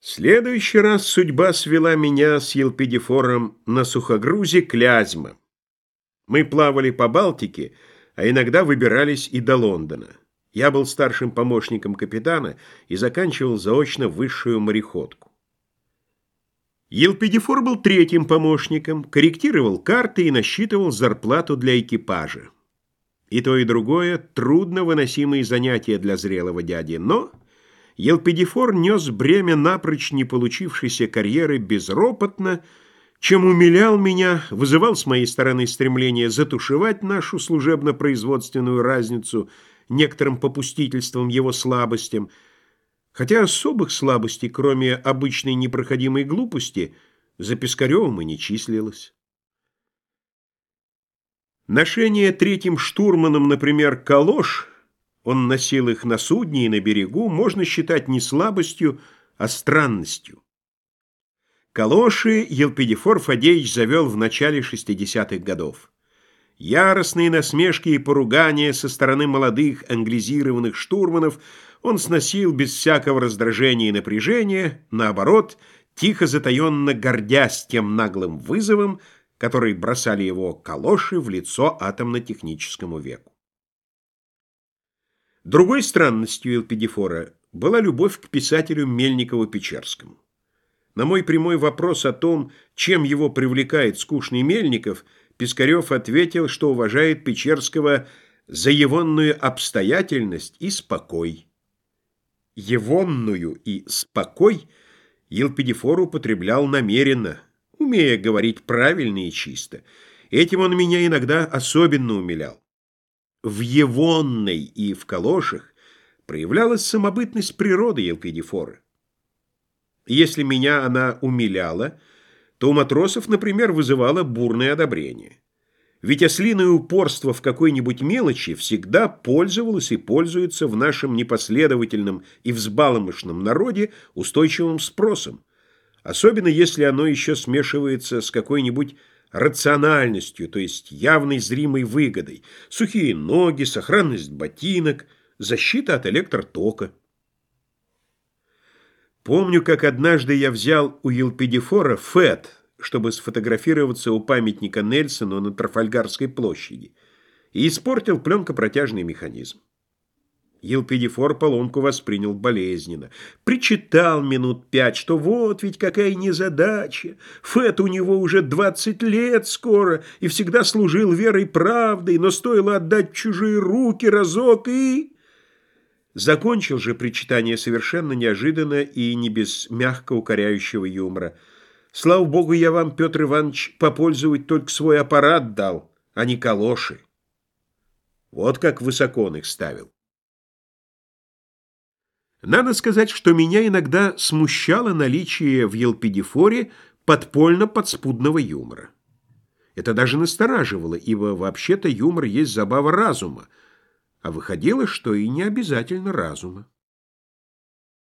следующий раз судьба свела меня с Елпидифором на сухогрузе Клязьма. Мы плавали по Балтике, а иногда выбирались и до Лондона. Я был старшим помощником капитана и заканчивал заочно высшую мореходку. Елпидифор был третьим помощником, корректировал карты и насчитывал зарплату для экипажа. И то, и другое – трудно выносимые занятия для зрелого дяди, но Елпидифор нес бремя напрочь не получившейся карьеры безропотно, чем умилял меня, вызывал с моей стороны стремление затушевать нашу служебно-производственную разницу некоторым попустительством его слабостям, хотя особых слабостей, кроме обычной непроходимой глупости, за Пискаревым и не числилось. Ношение третьим штурманом, например, калош – он носил их на судне и на берегу, можно считать не слабостью, а странностью. Калоши Елпидифор Фадеевич завел в начале 60-х годов. Яростные насмешки и поругания со стороны молодых англизированных штурманов он сносил без всякого раздражения и напряжения, наоборот, тихо затаенно гордясь тем наглым вызовом, который бросали его калоши в лицо атомно-техническому веку. Другой странностью Элпидифора была любовь к писателю Мельникову-Печерскому. На мой прямой вопрос о том, чем его привлекает скучный Мельников, Пискарев ответил, что уважает Печерского за егонную обстоятельность и спокой. Егонную и спокой Елпидифор употреблял намеренно, умея говорить правильно и чисто. Этим он меня иногда особенно умилял. В Евонной и в Калошах проявлялась самобытность природы Елпидифоры. Если меня она умиляла, то у матросов, например, вызывала бурное одобрение. Ведь ослиное упорство в какой-нибудь мелочи всегда пользовалось и пользуется в нашем непоследовательном и взбаломышном народе устойчивым спросом, особенно если оно еще смешивается с какой-нибудь рациональностью, то есть явной зримой выгодой, сухие ноги, сохранность ботинок, защита от электротока. Помню, как однажды я взял у Елпидифора ФЭТ, чтобы сфотографироваться у памятника Нельсону на Трафальгарской площади, и испортил пленкопротяжный механизм. Елпидифор поломку воспринял болезненно. Причитал минут пять, что вот ведь какая незадача. Фет у него уже двадцать лет скоро и всегда служил верой правдой, но стоило отдать чужие руки разок и... Закончил же причитание совершенно неожиданно и не без мягко укоряющего юмора. Слава богу, я вам, Петр Иванович, попользовать только свой аппарат дал, а не калоши. Вот как высоко он их ставил. Надо сказать, что меня иногда смущало наличие в Елпидифоре подпольно-подспудного юмора. Это даже настораживало, ибо вообще-то юмор есть забава разума, а выходило, что и не обязательно разума.